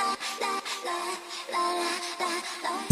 la la la la la la